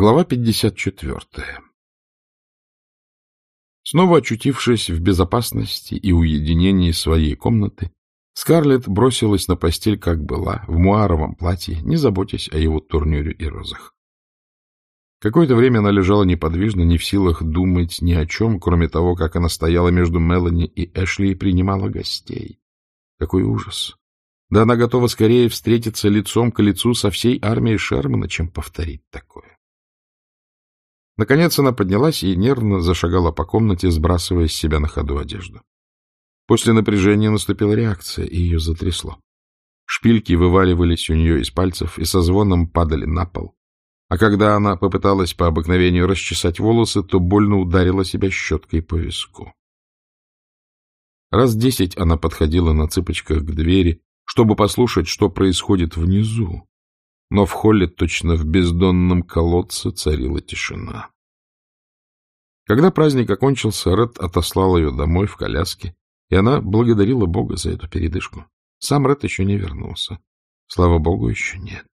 Глава 54. Снова очутившись в безопасности и уединении своей комнаты, Скарлетт бросилась на постель, как была, в муаровом платье, не заботясь о его турнюре и розах. Какое-то время она лежала неподвижно, не в силах думать ни о чем, кроме того, как она стояла между Мелани и Эшли и принимала гостей. Какой ужас! Да она готова скорее встретиться лицом к лицу со всей армией Шермана, чем повторить такое. Наконец она поднялась и нервно зашагала по комнате, сбрасывая с себя на ходу одежду. После напряжения наступила реакция, и ее затрясло. Шпильки вываливались у нее из пальцев и со звоном падали на пол. А когда она попыталась по обыкновению расчесать волосы, то больно ударила себя щеткой по виску. Раз десять она подходила на цыпочках к двери, чтобы послушать, что происходит внизу, но в холле, точно в бездонном колодце, царила тишина. Когда праздник окончился, Ред отослал ее домой в коляске, и она благодарила Бога за эту передышку. Сам Ред еще не вернулся. Слава Богу, еще нет.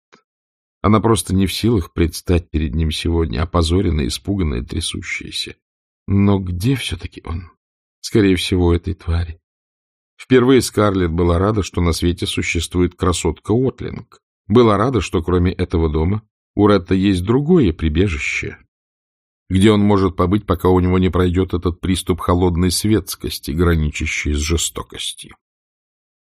Она просто не в силах предстать перед ним сегодня, опозоренная, испуганная, трясущаяся. Но где все-таки он? Скорее всего, этой твари. Впервые Скарлетт была рада, что на свете существует красотка Уотлинг. Была рада, что кроме этого дома у Ретта есть другое прибежище, где он может побыть, пока у него не пройдет этот приступ холодной светскости, граничащий с жестокостью.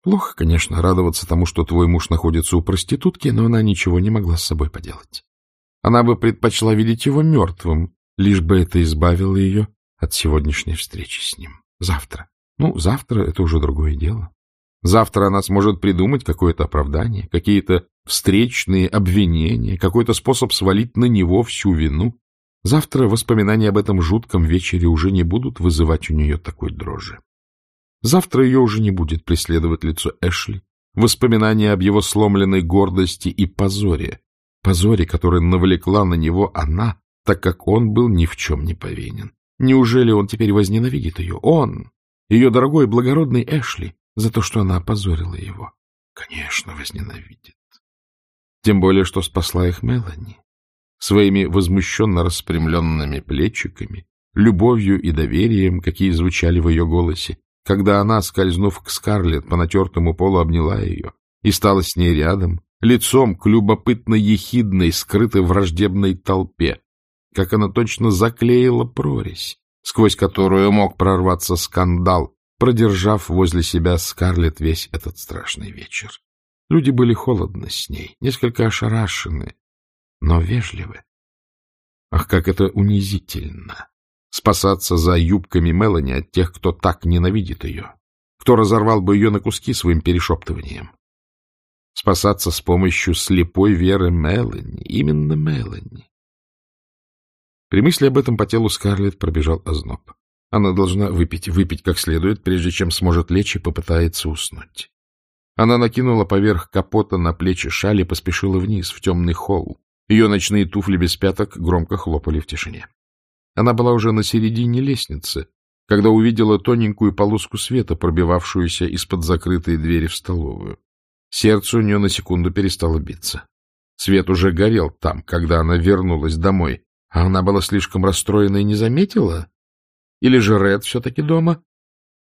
Плохо, конечно, радоваться тому, что твой муж находится у проститутки, но она ничего не могла с собой поделать. Она бы предпочла видеть его мертвым, лишь бы это избавило ее от сегодняшней встречи с ним. Завтра. Ну, завтра это уже другое дело. Завтра она сможет придумать какое-то оправдание, какие-то встречные обвинения, какой-то способ свалить на него всю вину. Завтра воспоминания об этом жутком вечере уже не будут вызывать у нее такой дрожи. Завтра ее уже не будет преследовать лицо Эшли, воспоминания об его сломленной гордости и позоре, позоре, который навлекла на него она, так как он был ни в чем не повинен. Неужели он теперь возненавидит ее? Он, ее дорогой благородный Эшли, за то, что она опозорила его. Конечно, возненавидит. Тем более, что спасла их Мелани. Своими возмущенно распрямленными плечиками, любовью и доверием, какие звучали в ее голосе, когда она, скользнув к Скарлетт, по натертому полу обняла ее и стала с ней рядом, лицом к любопытно-ехидной, скрытой враждебной толпе, как она точно заклеила прорезь, сквозь которую мог прорваться скандал, продержав возле себя Скарлетт весь этот страшный вечер. Люди были холодны с ней, несколько ошарашены, но вежливы. Ах, как это унизительно! Спасаться за юбками Мелани от тех, кто так ненавидит ее, кто разорвал бы ее на куски своим перешептыванием. Спасаться с помощью слепой веры Мелани, именно Мелани. При мысли об этом по телу Скарлетт пробежал озноб. Она должна выпить, выпить как следует, прежде чем сможет лечь и попытается уснуть. Она накинула поверх капота на плечи шали и поспешила вниз, в темный холл. Ее ночные туфли без пяток громко хлопали в тишине. Она была уже на середине лестницы, когда увидела тоненькую полоску света, пробивавшуюся из-под закрытой двери в столовую. Сердце у нее на секунду перестало биться. Свет уже горел там, когда она вернулась домой, а она была слишком расстроена и не заметила, или же Ред все-таки дома?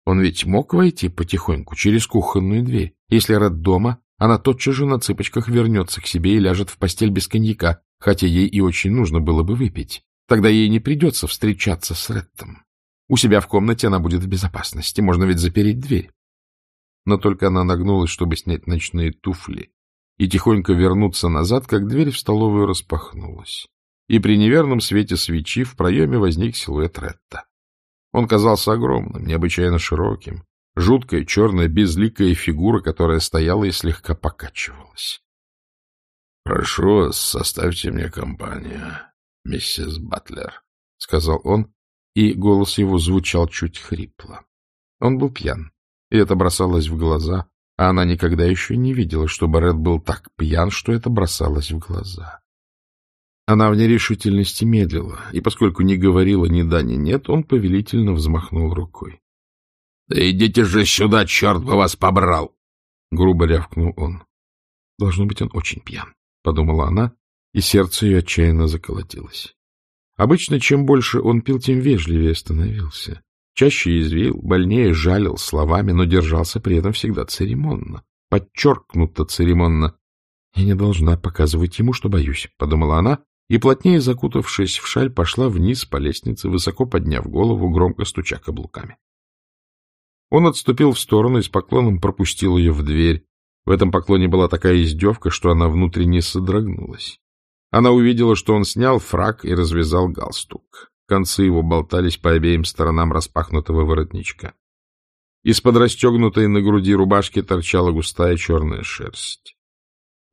Он ведь мог войти потихоньку через кухонную дверь. Если Ред дома, она тотчас же на цыпочках вернется к себе и ляжет в постель без коньяка, хотя ей и очень нужно было бы выпить. Тогда ей не придется встречаться с Редом. У себя в комнате она будет в безопасности, можно ведь запереть дверь. Но только она нагнулась, чтобы снять ночные туфли и тихонько вернуться назад, как дверь в столовую распахнулась. И при неверном свете свечи в проеме возник силуэт Ретта. Он казался огромным, необычайно широким, жуткая черная безликая фигура, которая стояла и слегка покачивалась. — Прошу, составьте мне компанию, миссис Батлер, — сказал он, и голос его звучал чуть хрипло. Он был пьян, и это бросалось в глаза, а она никогда еще не видела, чтобы Ред был так пьян, что это бросалось в глаза. Она в нерешительности медлила, и поскольку не говорила ни да, ни нет, он повелительно взмахнул рукой. — Да идите же сюда, черт бы вас побрал! — грубо рявкнул он. — Должно быть, он очень пьян, — подумала она, и сердце ее отчаянно заколотилось. Обычно, чем больше он пил, тем вежливее становился. Чаще извил, больнее жалил словами, но держался при этом всегда церемонно, подчеркнуто церемонно. — Я не должна показывать ему, что боюсь, — подумала она, и, плотнее закутавшись в шаль, пошла вниз по лестнице, высоко подняв голову, громко стуча каблуками. Он отступил в сторону и с поклоном пропустил ее в дверь. В этом поклоне была такая издевка, что она внутренне содрогнулась. Она увидела, что он снял фраг и развязал галстук. Концы его болтались по обеим сторонам распахнутого воротничка. Из-под расстегнутой на груди рубашки торчала густая черная шерсть.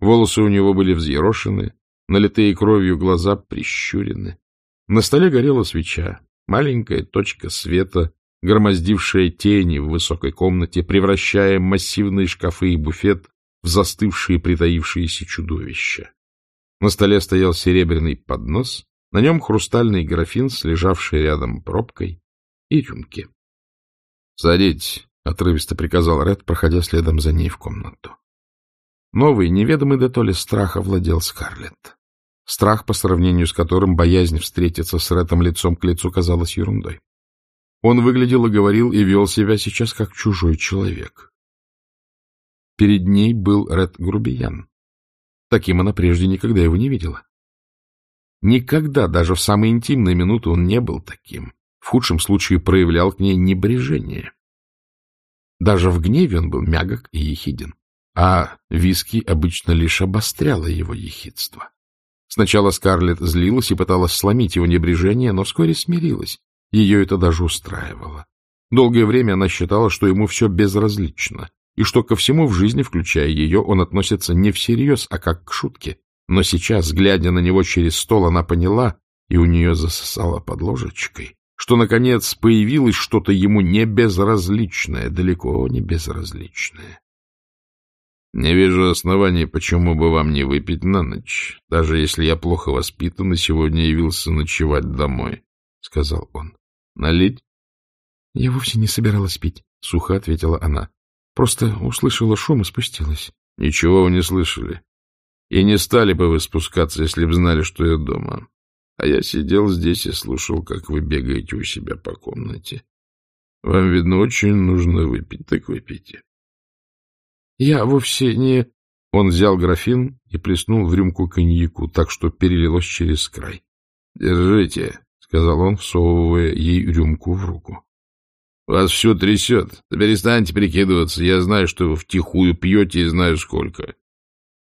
Волосы у него были взъерошены, налитые кровью глаза прищурены. На столе горела свеча, маленькая точка света, громоздившая тени в высокой комнате, превращая массивные шкафы и буфет в застывшие притаившиеся чудовища. На столе стоял серебряный поднос, на нем хрустальный графин с лежавшей рядом пробкой и рюмки. — Садитесь, — отрывисто приказал Ред, проходя следом за ней в комнату. Новый, неведомый до то ли страх овладел Скарлетт. Страх, по сравнению с которым боязнь встретиться с Ретом лицом к лицу казалась ерундой. Он выглядел и говорил, и вел себя сейчас как чужой человек. Перед ней был Ред Грубиян, Таким она прежде никогда его не видела. Никогда, даже в самые интимные минуты, он не был таким. В худшем случае проявлял к ней небрежение. Даже в гневе он был мягок и ехиден, а виски обычно лишь обостряло его ехидство. Сначала Скарлетт злилась и пыталась сломить его небрежение, но вскоре смирилась. Ее это даже устраивало. Долгое время она считала, что ему все безразлично, и что ко всему в жизни, включая ее, он относится не всерьез, а как к шутке. Но сейчас, глядя на него через стол, она поняла, и у нее засосала под ложечкой, что, наконец, появилось что-то ему не безразличное, далеко не безразличное. — Не вижу оснований, почему бы вам не выпить на ночь, даже если я плохо воспитан и сегодня явился ночевать домой, — сказал он. — Налить? — Я вовсе не собиралась пить, — сухо ответила она. Просто услышала шум и спустилась. — Ничего вы не слышали. И не стали бы вы спускаться, если бы знали, что я дома. А я сидел здесь и слушал, как вы бегаете у себя по комнате. Вам, видно, очень нужно выпить, так выпейте. Я вовсе не... Он взял графин и плеснул в рюмку коньяку, так что перелилось через край. — Держите, — сказал он, всовывая ей рюмку в руку. Вас все трясет. перестаньте прикидываться. Я знаю, что вы втихую пьете и знаю сколько.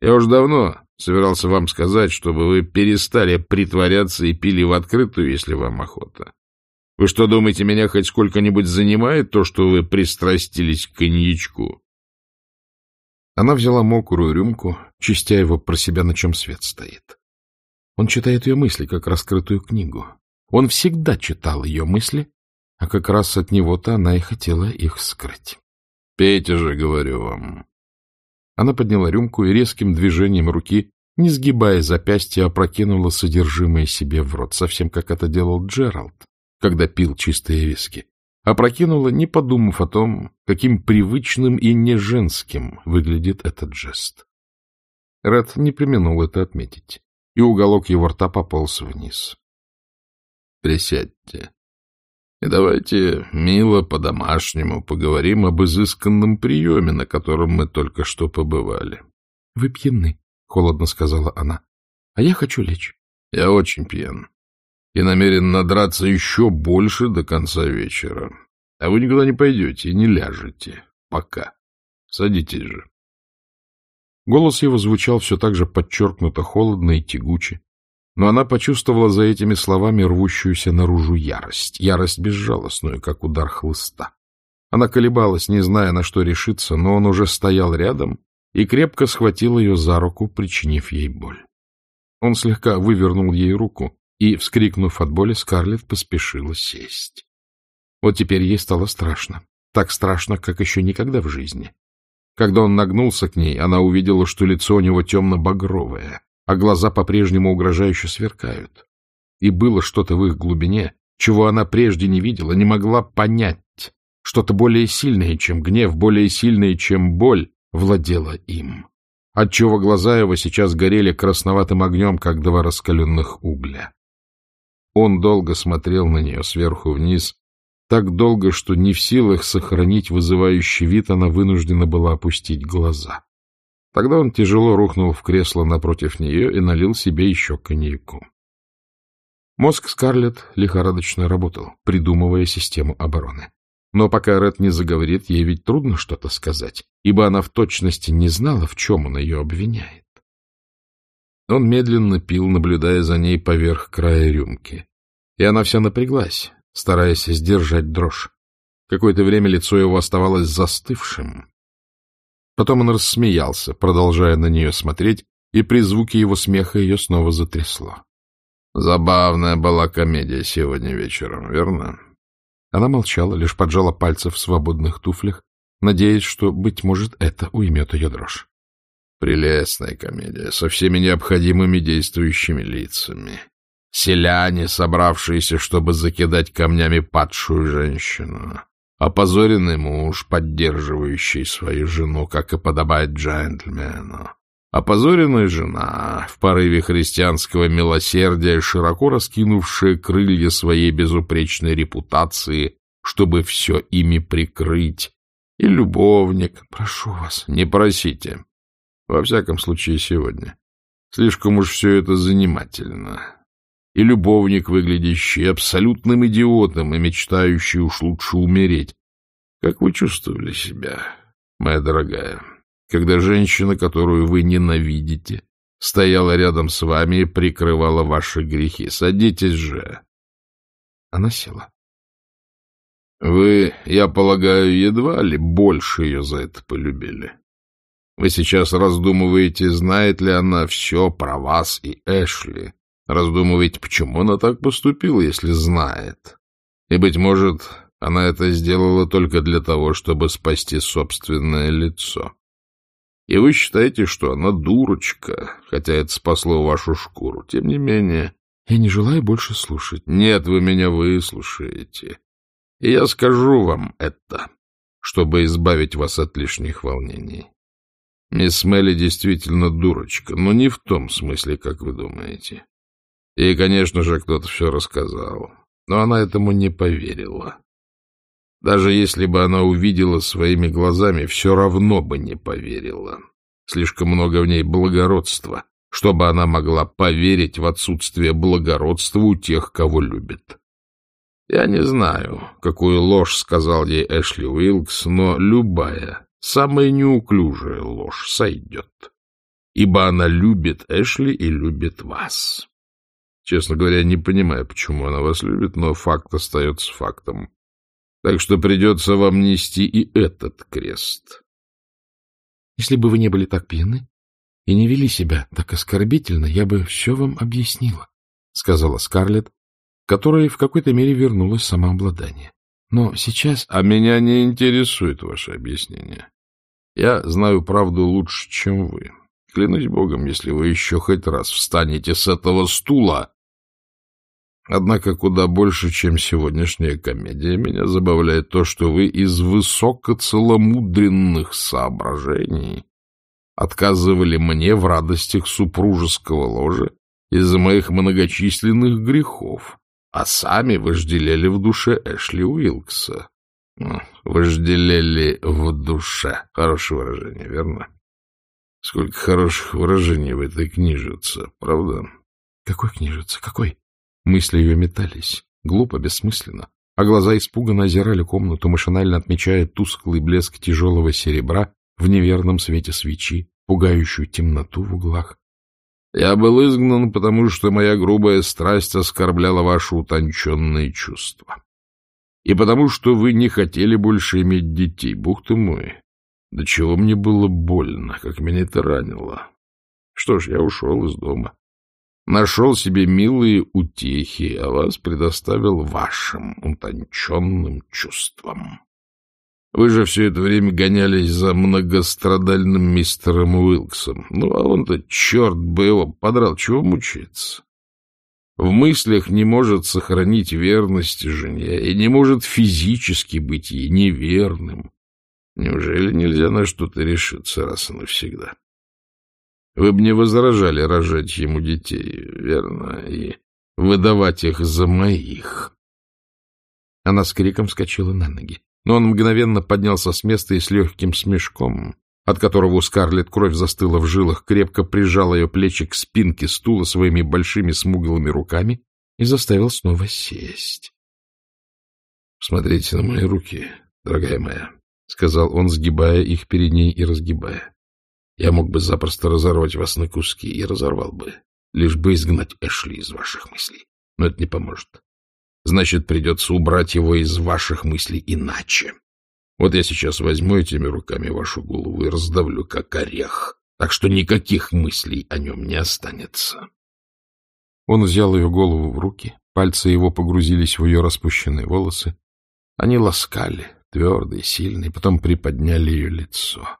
Я уже давно собирался вам сказать, чтобы вы перестали притворяться и пили в открытую, если вам охота. Вы что, думаете, меня хоть сколько-нибудь занимает то, что вы пристрастились к коньячку? Она взяла мокрую рюмку, чистя его про себя, на чем свет стоит. Он читает ее мысли, как раскрытую книгу. Он всегда читал ее мысли, а как раз от него-то она и хотела их скрыть. — Пейте же, говорю вам. Она подняла рюмку и резким движением руки, не сгибая запястья, опрокинула содержимое себе в рот, совсем как это делал Джеральд, когда пил чистые виски. Опрокинула, не подумав о том, каким привычным и не женским выглядит этот жест. Ред не применул это отметить, и уголок его рта пополз вниз. — Присядьте, и давайте мило по-домашнему поговорим об изысканном приеме, на котором мы только что побывали. — Вы пьяны, — холодно сказала она. — А я хочу лечь. — Я очень пьян и намерен надраться еще больше до конца вечера. А вы никуда не пойдете и не ляжете. Пока. Садитесь же. Голос его звучал все так же подчеркнуто холодно и тягуче, но она почувствовала за этими словами рвущуюся наружу ярость, ярость безжалостную, как удар хлыста. Она колебалась, не зная, на что решиться, но он уже стоял рядом и крепко схватил ее за руку, причинив ей боль. Он слегка вывернул ей руку, и, вскрикнув от боли, Скарлетт поспешила сесть. Вот теперь ей стало страшно. Так страшно, как еще никогда в жизни. Когда он нагнулся к ней, она увидела, что лицо у него темно-багровое, а глаза по-прежнему угрожающе сверкают. И было что-то в их глубине, чего она прежде не видела, не могла понять. Что-то более сильное, чем гнев, более сильное, чем боль, владело им. отчего глаза его сейчас горели красноватым огнем, как два раскаленных угля. Он долго смотрел на нее сверху вниз, так долго, что не в силах сохранить вызывающий вид, она вынуждена была опустить глаза. Тогда он тяжело рухнул в кресло напротив нее и налил себе еще коньяку. Мозг Скарлетт лихорадочно работал, придумывая систему обороны. Но пока Ред не заговорит, ей ведь трудно что-то сказать, ибо она в точности не знала, в чем он ее обвиняет. Он медленно пил, наблюдая за ней поверх края рюмки. И она вся напряглась, стараясь сдержать дрожь. Какое-то время лицо его оставалось застывшим. Потом он рассмеялся, продолжая на нее смотреть, и при звуке его смеха ее снова затрясло. Забавная была комедия сегодня вечером, верно? Она молчала, лишь поджала пальцы в свободных туфлях, надеясь, что, быть может, это уймет ее дрожь. Прелестная комедия, со всеми необходимыми действующими лицами. Селяне, собравшиеся, чтобы закидать камнями падшую женщину. Опозоренный муж, поддерживающий свою жену, как и подобает джентльмену. Опозоренная жена, в порыве христианского милосердия, широко раскинувшая крылья своей безупречной репутации, чтобы все ими прикрыть. И любовник. Прошу вас, не просите. Во всяком случае, сегодня. Слишком уж все это занимательно. И любовник, выглядящий абсолютным идиотом и мечтающий уж лучше умереть. Как вы чувствовали себя, моя дорогая? когда женщина, которую вы ненавидите, стояла рядом с вами и прикрывала ваши грехи. Садитесь же. Она села. Вы, я полагаю, едва ли больше ее за это полюбили. Вы сейчас раздумываете, знает ли она все про вас и Эшли. Раздумываете, почему она так поступила, если знает. И, быть может, она это сделала только для того, чтобы спасти собственное лицо. И вы считаете, что она дурочка, хотя это спасло вашу шкуру. Тем не менее... Я не желаю больше слушать. Нет, вы меня выслушаете. И я скажу вам это, чтобы избавить вас от лишних волнений. Мисс Мелли действительно дурочка, но не в том смысле, как вы думаете. И, конечно же, кто-то все рассказал, но она этому не поверила. Даже если бы она увидела своими глазами, все равно бы не поверила. Слишком много в ней благородства, чтобы она могла поверить в отсутствие благородства у тех, кого любит. Я не знаю, какую ложь сказал ей Эшли Уилкс, но любая, самая неуклюжая ложь сойдет, ибо она любит Эшли и любит вас. Честно говоря, не понимаю, почему она вас любит, но факт остается фактом. Так что придется вам нести и этот крест. Если бы вы не были так пьяны и не вели себя так оскорбительно, я бы все вам объяснила, — сказала Скарлетт, которая в какой-то мере вернулась самообладание. Но сейчас... А меня не интересует ваше объяснение. Я знаю правду лучше, чем вы. Клянусь богом, если вы еще хоть раз встанете с этого стула, Однако куда больше, чем сегодняшняя комедия, меня забавляет то, что вы из высокоцеломудренных соображений отказывали мне в радостях супружеского ложа из-за моих многочисленных грехов, а сами вожделели в душе Эшли Уилкса. Вожделели в душе. Хорошее выражение, верно? Сколько хороших выражений в этой книжице, правда? Какой книжице? Какой? Мысли ее метались. Глупо, бессмысленно. А глаза испуганно озирали комнату, машинально отмечая тусклый блеск тяжелого серебра в неверном свете свечи, пугающую темноту в углах. Я был изгнан, потому что моя грубая страсть оскорбляла ваши утонченные чувства. И потому что вы не хотели больше иметь детей, бух ты мой. До чего мне было больно, как меня это ранило. Что ж, я ушел из дома нашел себе милые утехи, а вас предоставил вашим утонченным чувствам. Вы же все это время гонялись за многострадальным мистером Уилксом. Ну, а он-то, черт бы его, подрал, чего мучается? В мыслях не может сохранить верность жене и не может физически быть ей неверным. Неужели нельзя на что-то решиться раз и навсегда? Вы бы не возражали рожать ему детей, верно, и выдавать их за моих. Она с криком вскочила на ноги, но он мгновенно поднялся с места и с легким смешком, от которого у Скарлетт кровь застыла в жилах, крепко прижал ее плечи к спинке стула своими большими смуглыми руками и заставил снова сесть. — Смотрите на мои руки, дорогая моя, — сказал он, сгибая их перед ней и разгибая. — Я мог бы запросто разорвать вас на куски и разорвал бы, лишь бы изгнать Эшли из ваших мыслей. Но это не поможет. Значит, придется убрать его из ваших мыслей иначе. Вот я сейчас возьму этими руками вашу голову и раздавлю, как орех, так что никаких мыслей о нем не останется. Он взял ее голову в руки, пальцы его погрузились в ее распущенные волосы. Они ласкали, твердые, сильные, потом приподняли ее лицо.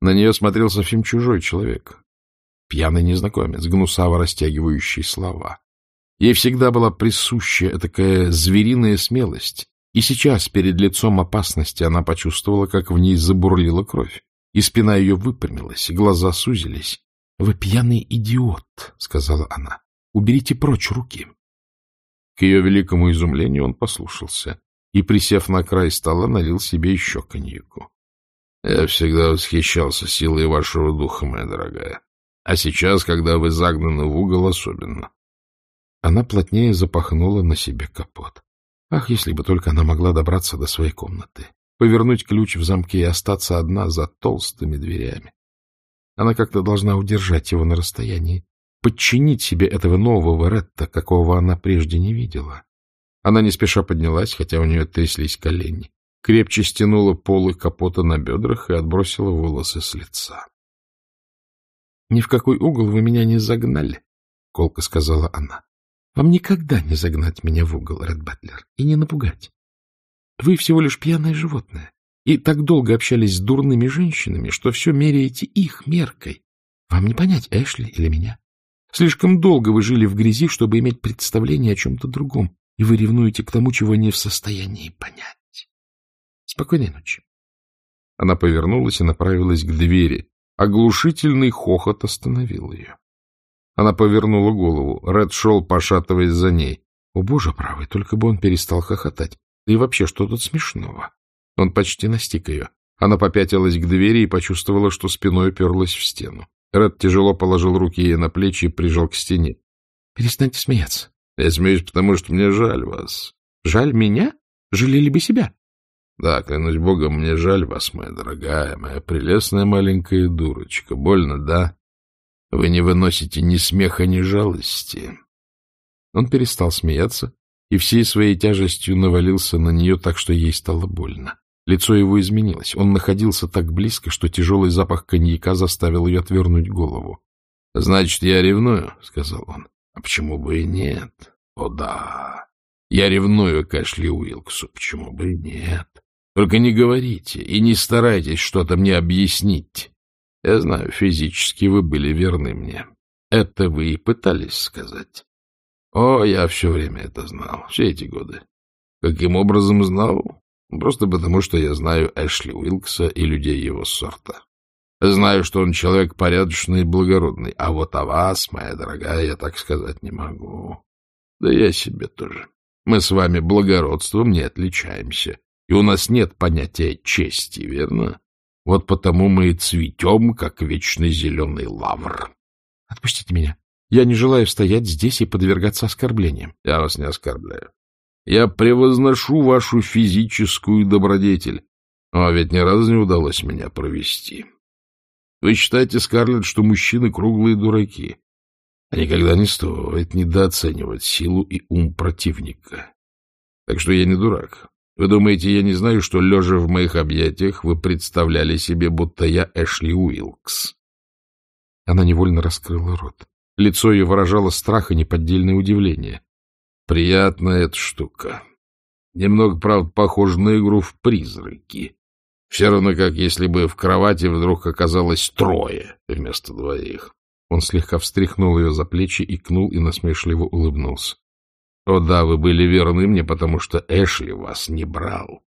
На нее смотрел совсем чужой человек, пьяный незнакомец, гнусаво растягивающий слова. Ей всегда была присуща такая звериная смелость, и сейчас, перед лицом опасности, она почувствовала, как в ней забурлила кровь, и спина ее выпрямилась, и глаза сузились. — Вы пьяный идиот, — сказала она. — Уберите прочь руки. К ее великому изумлению он послушался и, присев на край стола, налил себе еще коньяку. — Я всегда восхищался силой вашего духа, моя дорогая. А сейчас, когда вы загнаны в угол, особенно. Она плотнее запахнула на себе капот. Ах, если бы только она могла добраться до своей комнаты, повернуть ключ в замке и остаться одна за толстыми дверями. Она как-то должна удержать его на расстоянии, подчинить себе этого нового Ретта, какого она прежде не видела. Она не спеша поднялась, хотя у нее тряслись колени, крепче стянула полы капота на бедрах и отбросила волосы с лица. — Ни в какой угол вы меня не загнали, — колко сказала она. Вам никогда не загнать меня в угол, Ред Батлер, и не напугать. Вы всего лишь пьяное животное, и так долго общались с дурными женщинами, что все меряете их меркой. Вам не понять, Эшли или меня. Слишком долго вы жили в грязи, чтобы иметь представление о чем-то другом, и вы ревнуете к тому, чего не в состоянии понять. Спокойной ночи. Она повернулась и направилась к двери. Оглушительный хохот остановил ее. Она повернула голову. Ред шел, пошатываясь за ней. О, боже правый, только бы он перестал хохотать. Да и вообще, что тут смешного? Он почти настиг ее. Она попятилась к двери и почувствовала, что спиной уперлась в стену. Ред тяжело положил руки ей на плечи и прижал к стене. — Перестаньте смеяться. — Я смеюсь, потому что мне жаль вас. — Жаль меня? Жалели бы себя. — Да, клянусь богом, мне жаль вас, моя дорогая, моя прелестная маленькая дурочка. Больно, да? Вы не выносите ни смеха, ни жалости. Он перестал смеяться и всей своей тяжестью навалился на нее так, что ей стало больно. Лицо его изменилось. Он находился так близко, что тяжелый запах коньяка заставил ее отвернуть голову. — Значит, я ревную, — сказал он. — А почему бы и нет? О, да. Я ревную к Эшли Уилксу. Почему бы и нет? Только не говорите и не старайтесь что-то мне объяснить. Я знаю, физически вы были верны мне. Это вы и пытались сказать. О, я все время это знал, все эти годы. Каким образом знал? Просто потому, что я знаю Эшли Уилкса и людей его сорта. Знаю, что он человек порядочный и благородный, а вот о вас, моя дорогая, я так сказать не могу. Да я себе тоже. Мы с вами благородством не отличаемся, и у нас нет понятия чести, верно? Вот потому мы и цветем, как вечный зеленый лавр. — Отпустите меня. Я не желаю стоять здесь и подвергаться оскорблениям. — Я вас не оскорбляю. Я превозношу вашу физическую добродетель. А ведь ни разу не удалось меня провести. Вы считаете, Скарлетт, что мужчины круглые дураки. А никогда не стоит недооценивать силу и ум противника. Так что я не дурак. Вы думаете, я не знаю, что, лежа в моих объятиях, вы представляли себе, будто я Эшли Уилкс? Она невольно раскрыла рот. Лицо ее выражало страх и неподдельное удивление. Приятная эта штука. Немного, правда, похожа на игру в призраки. Все равно, как если бы в кровати вдруг оказалось трое вместо двоих. Он слегка встряхнул ее за плечи, икнул и насмешливо улыбнулся. О да, вы были верны мне, потому что Эшли вас не брал.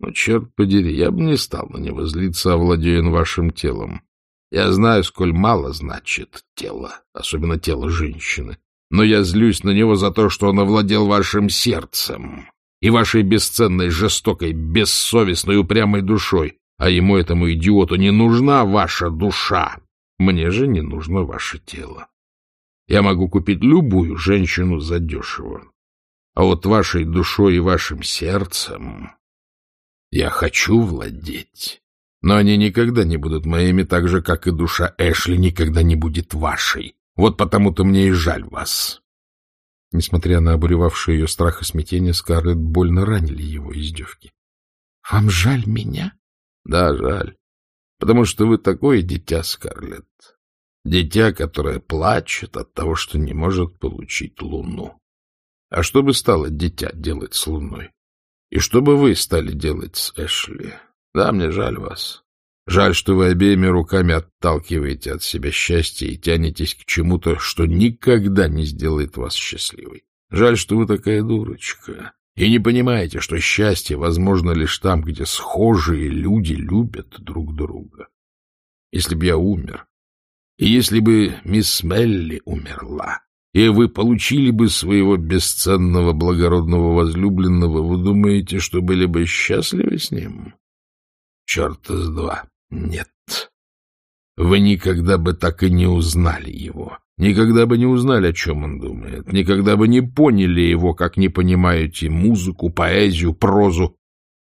Но, черт подери, я бы не стал на него злиться, овладеян вашим телом. Я знаю, сколь мало значит тело, особенно тело женщины. Но я злюсь на него за то, что он овладел вашим сердцем и вашей бесценной, жестокой, бессовестной, упрямой душой. А ему, этому идиоту, не нужна ваша душа. Мне же не нужно ваше тело. Я могу купить любую женщину задешево. А вот вашей душой и вашим сердцем я хочу владеть. Но они никогда не будут моими, так же, как и душа Эшли никогда не будет вашей. Вот потому-то мне и жаль вас. Несмотря на обуревавшие ее страх и смятение, Скарлетт больно ранили его издевки. — Вам жаль меня? — Да, жаль. Потому что вы такое дитя, Скарлетт. Дитя, которое плачет от того, что не может получить луну. А что бы стало дитя делать с луной? И что бы вы стали делать с Эшли? Да, мне жаль вас. Жаль, что вы обеими руками отталкиваете от себя счастье и тянетесь к чему-то, что никогда не сделает вас счастливой. Жаль, что вы такая дурочка и не понимаете, что счастье возможно лишь там, где схожие люди любят друг друга. Если бы я умер, если бы мисс Мелли умерла, и вы получили бы своего бесценного благородного возлюбленного, вы думаете, что были бы счастливы с ним? Черта с два. Нет. Вы никогда бы так и не узнали его. Никогда бы не узнали, о чем он думает. Никогда бы не поняли его, как не понимаете музыку, поэзию, прозу.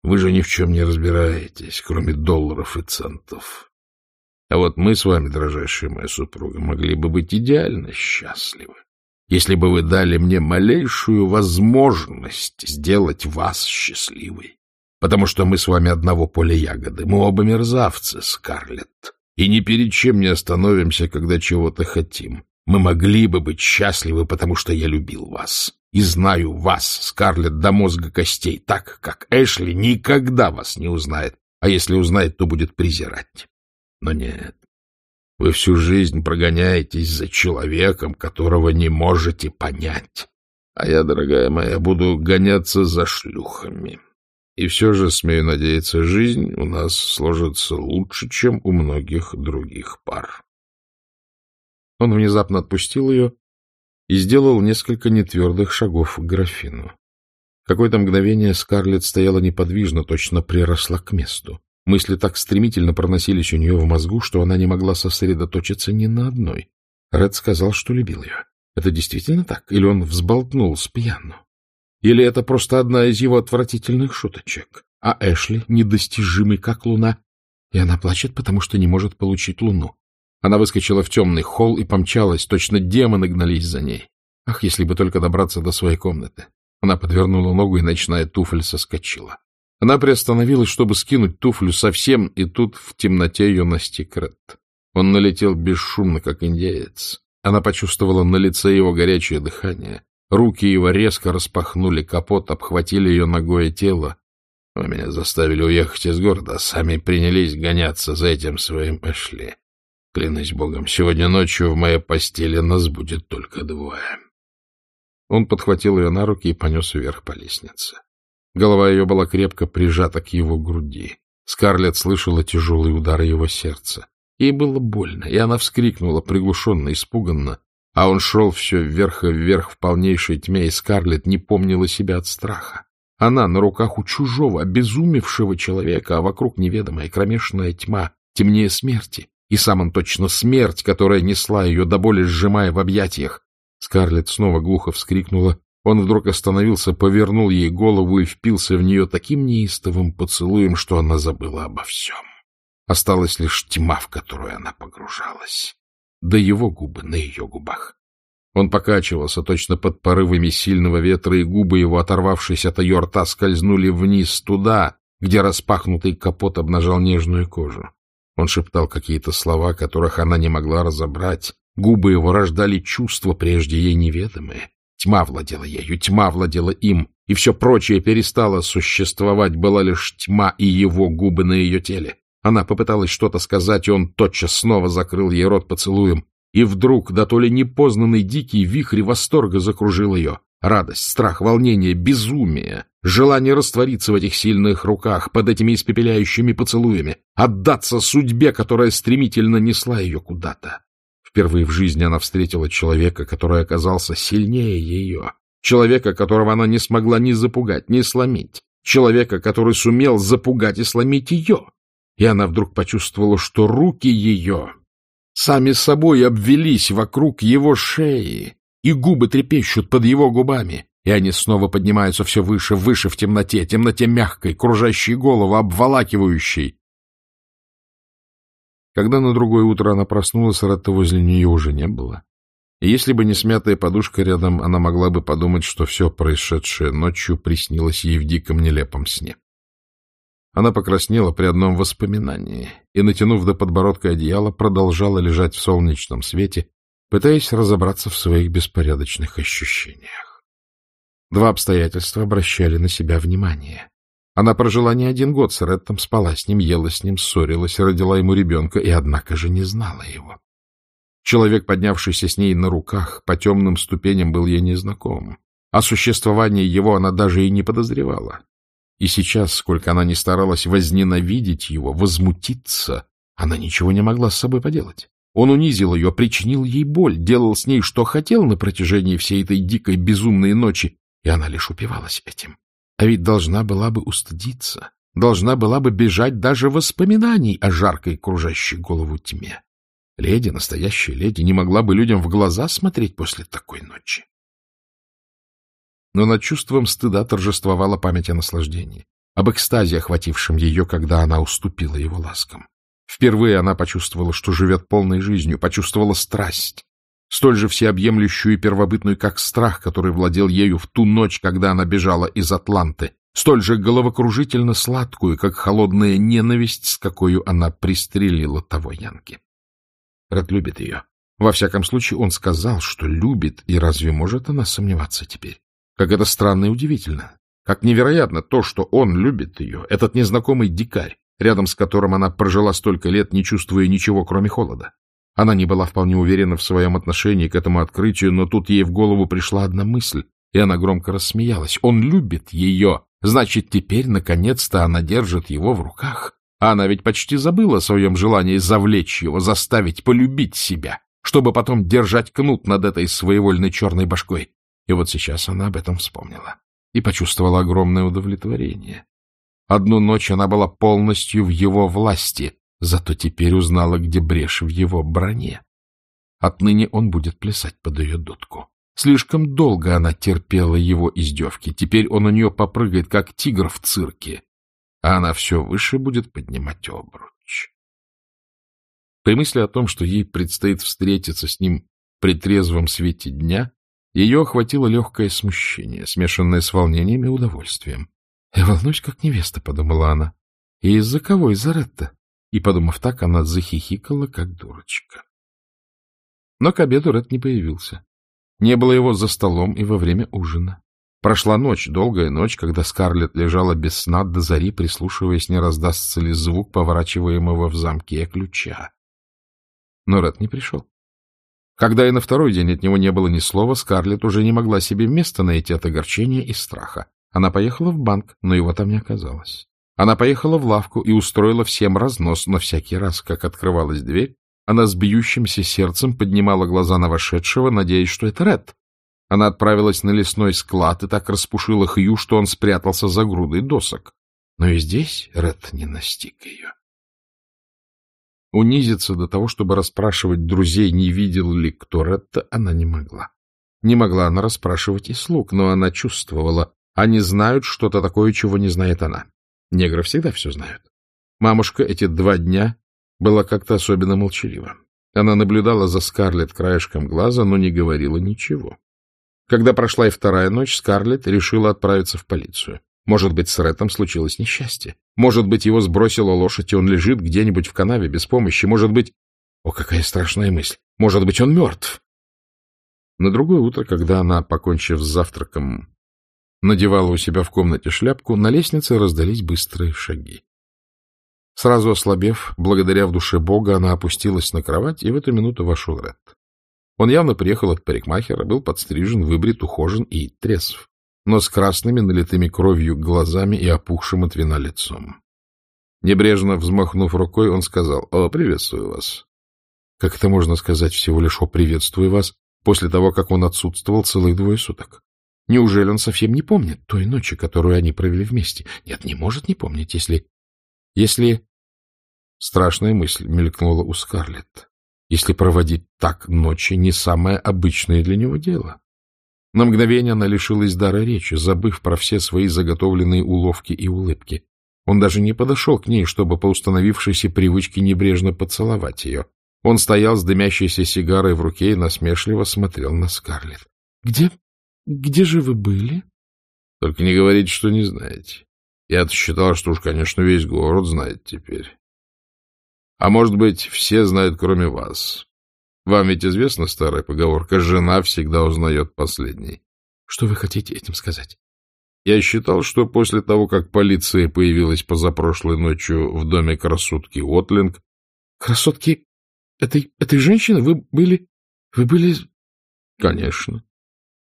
Вы же ни в чем не разбираетесь, кроме долларов и центов. А вот мы с вами, дрожайшая моя супруга, могли бы быть идеально счастливы, если бы вы дали мне малейшую возможность сделать вас счастливой потому что мы с вами одного поля ягоды. Мы оба мерзавцы, Скарлетт, и ни перед чем не остановимся, когда чего-то хотим. Мы могли бы быть счастливы, потому что я любил вас. И знаю вас, Скарлетт, до мозга костей, так, как Эшли никогда вас не узнает, а если узнает, то будет презирать. Но нет, вы всю жизнь прогоняетесь за человеком, которого не можете понять. А я, дорогая моя, буду гоняться за шлюхами. И все же, смею надеяться, жизнь у нас сложится лучше, чем у многих других пар. Он внезапно отпустил ее и сделал несколько нетвердых шагов к графину. Какое-то мгновение Скарлетт стояла неподвижно, точно приросла к месту. Мысли так стремительно проносились у нее в мозгу, что она не могла сосредоточиться ни на одной. Ред сказал, что любил ее. Это действительно так? Или он взболтнул с пьяну? Или это просто одна из его отвратительных шуточек? А Эшли недостижимый, как луна, и она плачет, потому что не может получить луну. Она выскочила в темный холл и помчалась, точно демоны гнались за ней. Ах, если бы только добраться до своей комнаты. Она подвернула ногу, и ночная туфель соскочила. Она приостановилась, чтобы скинуть туфлю совсем, и тут в темноте ее настиг Ред. Он налетел бесшумно, как индеец. Она почувствовала на лице его горячее дыхание. Руки его резко распахнули капот, обхватили ее ногое тело. Вы меня заставили уехать из города, а сами принялись гоняться за этим своим Эшли. Клянусь богом, сегодня ночью в моей постели нас будет только двое. Он подхватил ее на руки и понес вверх по лестнице. Голова ее была крепко прижата к его груди. Скарлетт слышала тяжелые удары его сердца. Ей было больно, и она вскрикнула приглушенно, испуганно, а он шел все вверх и вверх в полнейшей тьме, и Скарлетт не помнила себя от страха. Она на руках у чужого, обезумевшего человека, а вокруг неведомая кромешная тьма, темнее смерти. И сам он точно смерть, которая несла ее до боли, сжимая в объятиях. Скарлетт снова глухо вскрикнула. Он вдруг остановился, повернул ей голову и впился в нее таким неистовым поцелуем, что она забыла обо всем. Осталась лишь тьма, в которую она погружалась да его губы на ее губах. Он покачивался точно под порывами сильного ветра, и губы его, оторвавшись от ее рта, скользнули вниз туда, где распахнутый капот обнажал нежную кожу. Он шептал какие-то слова, которых она не могла разобрать. Губы его рождали чувства, прежде ей неведомые. Тьма владела ею, тьма владела им, и все прочее перестало существовать, была лишь тьма и его губы на ее теле. Она попыталась что-то сказать, и он тотчас снова закрыл ей рот поцелуем. И вдруг, да то ли непознанный дикий вихрь восторга закружил ее. Радость, страх, волнение, безумие. желание раствориться в этих сильных руках, под этими испепеляющими поцелуями, отдаться судьбе, которая стремительно несла ее куда-то. Впервые в жизни она встретила человека, который оказался сильнее ее, человека, которого она не смогла ни запугать, ни сломить, человека, который сумел запугать и сломить ее. И она вдруг почувствовала, что руки ее сами собой обвелись вокруг его шеи, и губы трепещут под его губами, и они снова поднимаются все выше, выше в темноте, темноте мягкой, кружащей голову, обволакивающей. Когда на другое утро она проснулась, Ретта возле нее уже не было. И если бы не смятая подушка рядом, она могла бы подумать, что все происшедшее ночью приснилось ей в диком нелепом сне. Она покраснела при одном воспоминании и, натянув до подбородка одеяло, продолжала лежать в солнечном свете, пытаясь разобраться в своих беспорядочных ощущениях. Два обстоятельства обращали на себя внимание. Она прожила не один год с Реттом, спала с ним, ела с ним, ссорилась, родила ему ребенка и, однако же, не знала его. Человек, поднявшийся с ней на руках, по темным ступеням был ей незнаком. О существовании его она даже и не подозревала. И сейчас, сколько она ни старалась возненавидеть его, возмутиться, она ничего не могла с собой поделать. Он унизил ее, причинил ей боль, делал с ней, что хотел на протяжении всей этой дикой безумной ночи, и она лишь упивалась этим. А ведь должна была бы устыдиться, должна была бы бежать даже воспоминаний о жаркой кружащей голову тьме. Леди, настоящая леди, не могла бы людям в глаза смотреть после такой ночи. Но над чувством стыда торжествовала память о наслаждении, об экстазе, охватившем ее, когда она уступила его ласкам. Впервые она почувствовала, что живет полной жизнью, почувствовала страсть, столь же всеобъемлющую и первобытную, как страх, который владел ею в ту ночь, когда она бежала из Атланты, столь же головокружительно сладкую, как холодная ненависть, с какой она пристрелила того Янки. Ред любит ее. Во всяком случае, он сказал, что любит, и разве может она сомневаться теперь? Как это странно и удивительно. Как невероятно то, что он любит ее, этот незнакомый дикарь, рядом с которым она прожила столько лет, не чувствуя ничего, кроме холода. Она не была вполне уверена в своем отношении к этому открытию, но тут ей в голову пришла одна мысль, и она громко рассмеялась. Он любит ее, значит, теперь, наконец-то, она держит его в руках. А она ведь почти забыла о своем желании завлечь его, заставить полюбить себя, чтобы потом держать кнут над этой своевольной черной башкой. И вот сейчас она об этом вспомнила и почувствовала огромное удовлетворение. Одну ночь она была полностью в его власти, Зато теперь узнала, где брешь в его броне. Отныне он будет плясать под ее дудку. Слишком долго она терпела его издевки. Теперь он у нее попрыгает, как тигр в цирке. А она все выше будет поднимать обруч. При мысли о том, что ей предстоит встретиться с ним при трезвом свете дня, ее охватило легкое смущение, смешанное с волнением и удовольствием. — Я волнуюсь, как невеста, — подумала она. — И из-за кого? Из-за Ретта? И, подумав так, она захихикала, как дурочка. Но к обеду Ред не появился. Не было его за столом и во время ужина. Прошла ночь, долгая ночь, когда Скарлетт лежала без сна до зари, прислушиваясь, не раздастся ли звук поворачиваемого в замке ключа. Но Ред не пришел. Когда и на второй день от него не было ни слова, Скарлетт уже не могла себе места найти от огорчения и страха. Она поехала в банк, но его там не оказалось. Она поехала в лавку и устроила всем разнос, но всякий раз, как открывалась дверь, она с бьющимся сердцем поднимала глаза на вошедшего, надеясь, что это Ред. Она отправилась на лесной склад и так распушила Хью, что он спрятался за грудой досок. Но и здесь Ред не настиг ее. Унизиться до того, чтобы расспрашивать друзей, не видел ли кто Ретта, она не могла. Не могла она расспрашивать и слуг, но она чувствовала, они знают что-то такое, чего не знает она. Негры всегда все знают. Мамушка эти два дня была как-то особенно молчалива. Она наблюдала за Скарлетт краешком глаза, но не говорила ничего. Когда прошла и вторая ночь, Скарлетт решила отправиться в полицию. Может быть, с Рэтом случилось несчастье. Может быть, его сбросила лошадь, и он лежит где-нибудь в канаве без помощи. Может быть... О, какая страшная мысль! Может быть, он мертв! На другое утро, когда она, покончив с завтраком, надевала у себя в комнате шляпку, на лестнице раздались быстрые шаги. Сразу ослабев, благодаря в душе Бога, она опустилась на кровать, и в эту минуту вошел Ред. Он явно приехал от парикмахера, был подстрижен, выбрит, ухожен и трезв. но с красными, налитыми кровью глазами и опухшим от вина лицом. Небрежно взмахнув рукой, он сказал, «О, приветствую вас». Как это можно сказать всего лишь «О, приветствую вас» после того, как он отсутствовал целых двое суток? Неужели он совсем не помнит той ночи, которую они провели вместе? Нет, не может не помнить, если... Если... Страшная мысль мелькнула у Скарлетт. Если проводить так ночи не самое обычное для него дело. На мгновение она лишилась дара речи, забыв про все свои заготовленные уловки и улыбки. Он даже не подошел к ней, чтобы по установившейся привычке небрежно поцеловать ее. Он стоял с дымящейся сигарой в руке и насмешливо смотрел на Скарлетт. — Где? Где же вы были? — Только не говорите, что не знаете. Я-то считал, что уж, конечно, весь город знает теперь. А может быть, все знают, кроме вас. Вам ведь известна старая поговорка «жена всегда узнает последней». Что вы хотите этим сказать? Я считал, что после того, как полиция появилась позапрошлой ночью в доме красотки Уотлинг... — Красотки этой, этой женщины? Вы были... Вы были... — Конечно.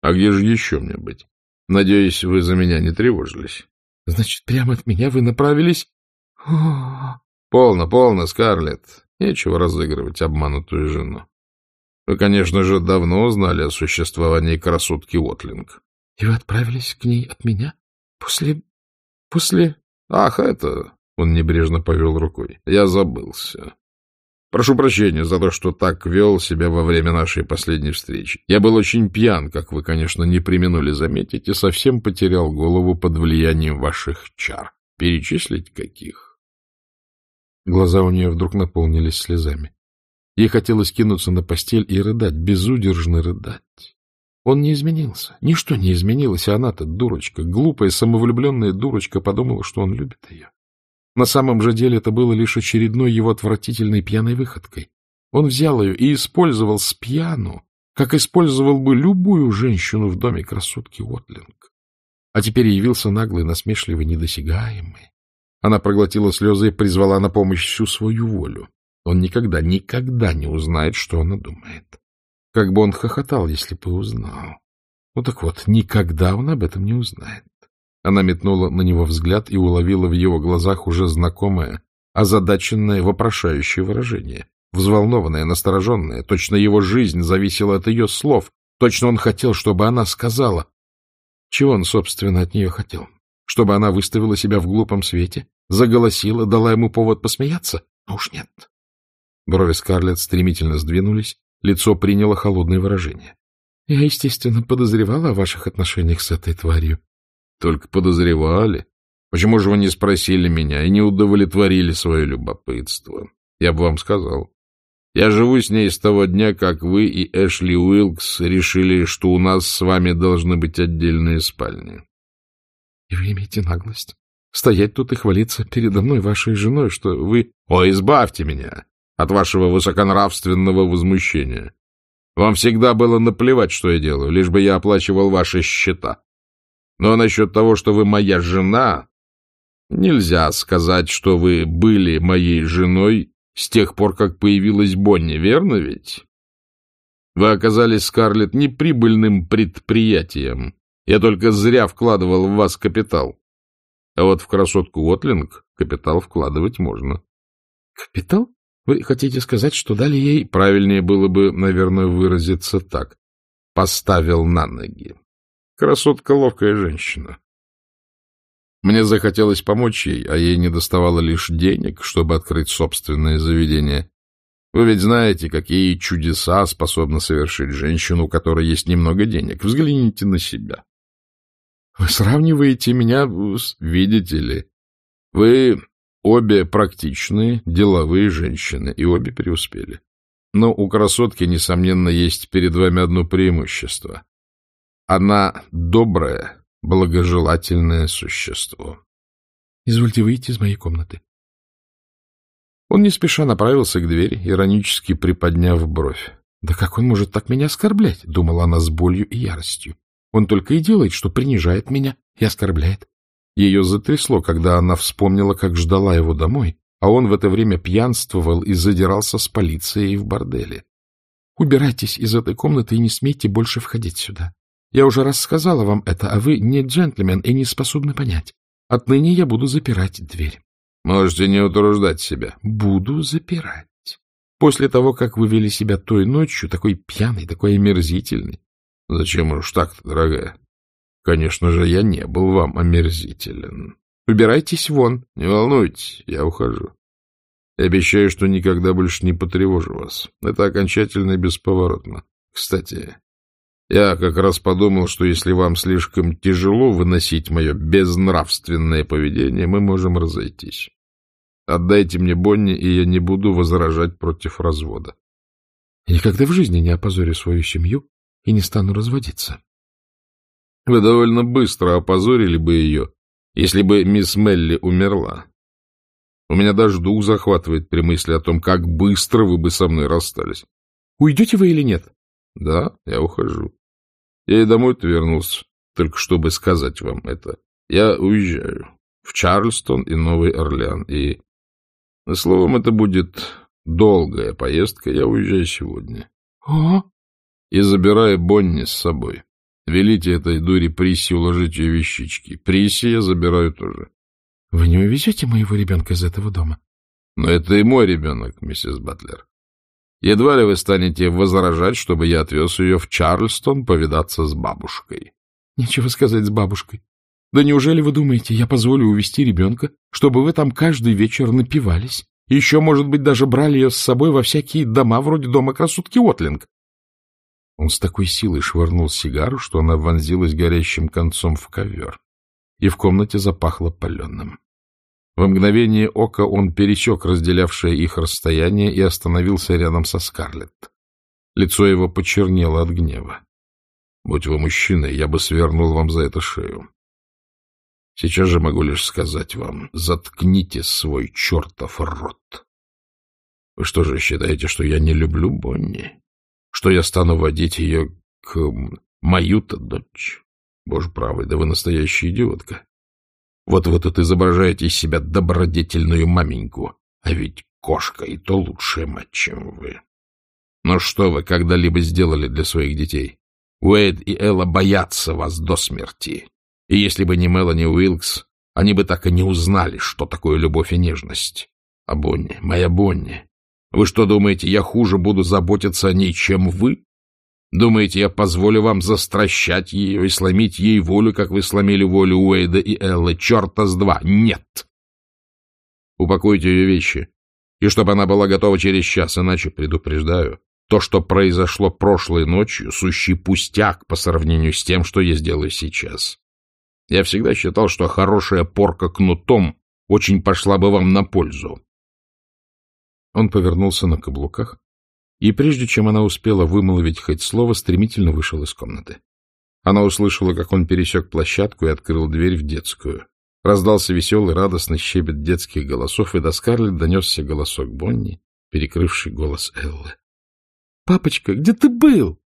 А где же еще мне быть? Надеюсь, вы за меня не тревожились. — Значит, прямо от меня вы направились... — Полно, полно, Скарлетт. Нечего разыгрывать обманутую жену. Вы, конечно же, давно знали о существовании красотки Уотлинг. — И вы отправились к ней от меня? После... после... — Ах, это... — он небрежно повел рукой. — Я забылся. Прошу прощения за то, что так вел себя во время нашей последней встречи. Я был очень пьян, как вы, конечно, не применули заметить, и совсем потерял голову под влиянием ваших чар. Перечислить каких? Глаза у нее вдруг наполнились слезами. Ей хотелось кинуться на постель и рыдать, безудержно рыдать. Он не изменился. Ничто не изменилось, а она-то дурочка, глупая, самовлюбленная дурочка подумала, что он любит ее. На самом же деле это было лишь очередной его отвратительной пьяной выходкой. Он взял ее и использовал с пьяну, как использовал бы любую женщину в доме красотки Уотлинг. А теперь явился наглый, насмешливый, недосягаемый. Она проглотила слезы и призвала на помощь всю свою волю. Он никогда, никогда не узнает, что она думает. Как бы он хохотал, если бы узнал. Ну так вот, никогда он об этом не узнает. Она метнула на него взгляд и уловила в его глазах уже знакомое, озадаченное, вопрошающее выражение. Взволнованное, настороженное, точно его жизнь зависела от ее слов, точно он хотел, чтобы она сказала. Чего он, собственно, от нее хотел? Чтобы она выставила себя в глупом свете, заголосила, дала ему повод посмеяться? А уж нет. Брови Скарлетт стремительно сдвинулись, Лицо приняло холодное выражение. — Я, естественно, подозревала о ваших отношениях с этой тварью. — Только подозревали? Почему же вы не спросили меня и не удовлетворили свое любопытство? Я бы вам сказал. Я живу с ней с того дня, как вы и Эшли Уилкс решили, что у нас с вами должны быть отдельные спальни. — И вы имеете наглость стоять тут и хвалиться передо мной вашей женой, что вы... — О, избавьте меня! от вашего высоконравственного возмущения. Вам всегда было наплевать, что я делаю, лишь бы я оплачивал ваши счета. Но насчет того, что вы моя жена, нельзя сказать, что вы были моей женой с тех пор, как появилась Бонни, верно ведь? Вы оказались, Скарлетт, неприбыльным предприятием. Я только зря вкладывал в вас капитал. А вот в красотку Уотлинг капитал вкладывать можно. — Капитал? Вы хотите сказать, что дали ей... Правильнее было бы, наверное, выразиться так. Поставил на ноги. Красотка ловкая женщина. Мне захотелось помочь ей, а ей не доставало лишь денег, чтобы открыть собственное заведение. Вы ведь знаете, какие чудеса способна совершить женщину, у которой есть немного денег. Взгляните на себя. Вы сравниваете меня с... Видите ли, вы Обе практичные, деловые женщины, и обе преуспели. Но у красотки, несомненно, есть перед вами одно преимущество. Она доброе, благожелательное существо. Извольте выйти из моей комнаты. Он не спеша направился к двери, иронически приподняв бровь. «Да как он может так меня оскорблять?» — думала она с болью и яростью. «Он только и делает, что принижает меня и оскорбляет. Ее затрясло, когда она вспомнила, как ждала его домой, а он в это время пьянствовал и задирался с полицией в борделе. — Убирайтесь из этой комнаты и не смейте больше входить сюда. Я уже раз сказала вам это, а вы не джентльмен и не способны понять. Отныне я буду запирать дверь. Можете не утруждать себя. Буду запирать. После того, как вы вели себя той ночью, такой пьяный, такой омерзительный. Зачем уж так-то, дорогая? Конечно же, я не был вам омерзителен. Убирайтесь вон. Не волнуйтесь, я ухожу. И обещаю, что никогда больше не потревожу вас. Это окончательно и бесповоротно. Кстати, я как раз подумал, что если вам слишком тяжело выносить мое безнравственное поведение, мы можем разойтись. Отдайте мне Бонни, и я не буду возражать против развода. Я никогда в жизни не опозорю свою семью и не стану разводиться. Вы довольно быстро опозорили бы ее, если бы мисс Мелли умерла. У меня даже дух захватывает при мысли о том, как быстро вы бы со мной расстались. Уйдете вы или нет? Да, я ухожу. Я и домой-то вернулся, только чтобы сказать вам это. Я уезжаю в Чарльстон и Новый Орлеан, и Словом, это будет долгая поездка. Я уезжаю сегодня. О! И забираю Бонни с собой. Велите этой дуре Приси уложить ее вещички. Приси я забираю тоже. Вы не увезете моего ребенка из этого дома? Но это и мой ребенок, миссис Батлер. Едва ли вы станете возражать, чтобы я отвез ее в Чарльстон повидаться с бабушкой. Нечего сказать с бабушкой. Да неужели вы думаете, я позволю увести ребенка, чтобы вы там каждый вечер напивались? Еще, может быть, даже брали ее с собой во всякие дома, вроде дома красотки Отлинг? Он с такой силой швырнул сигару, что она вонзилась горящим концом в ковер, и в комнате запахло паленым. В мгновение ока он пересек разделявшее их расстояние и остановился рядом со Скарлетт. Лицо его почернело от гнева. — Будь вы мужчиной, я бы свернул вам за это шею. Сейчас же могу лишь сказать вам, заткните свой чертов рот. Вы что же считаете, что я не люблю Бонни? Что я стану водить ее к мою-то дочь? Боже правый, да вы настоящая идиотка. Вот вы тут изображаете из себя добродетельную маменьку, а ведь кошка и то лучшая мать, чем вы. Но что вы когда-либо сделали для своих детей? Уэйд и Элла боятся вас до смерти. И если бы не Мелани Уилкс, они бы так и не узнали, что такое любовь и нежность. А Бонни, моя Бонни, вы что думаете, я хуже буду заботиться о ней, чем вы? Думаете, я позволю вам застращать ее и сломить ей волю, как вы сломили волю Уэйда и Эллы? Черта с два! Нет! Упакуйте ее вещи, и чтобы она была готова через час, иначе предупреждаю. То, что произошло прошлой ночью, сущий пустяк по сравнению с тем, что я сделаю сейчас. Я всегда считал, что хорошая порка кнутом очень пошла бы вам на пользу. Он повернулся на каблуках, и прежде чем она успела вымолвить хоть слово, стремительно вышел из комнаты. Она услышала, как он пересек площадку и открыл дверь в детскую. Раздался веселый, радостный щебет детских голосов, и до Скарлетт донесся голосок Бонни, перекрывший голос Эллы. — Папочка, где ты был?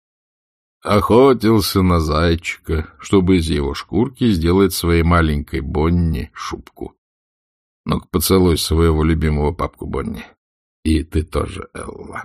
Охотился на зайчика, чтобы из его шкурки сделать своей маленькой Бонни шубку. Ну-ка, поцелуй своего любимого папку Бонни. И ты тоже, Элла.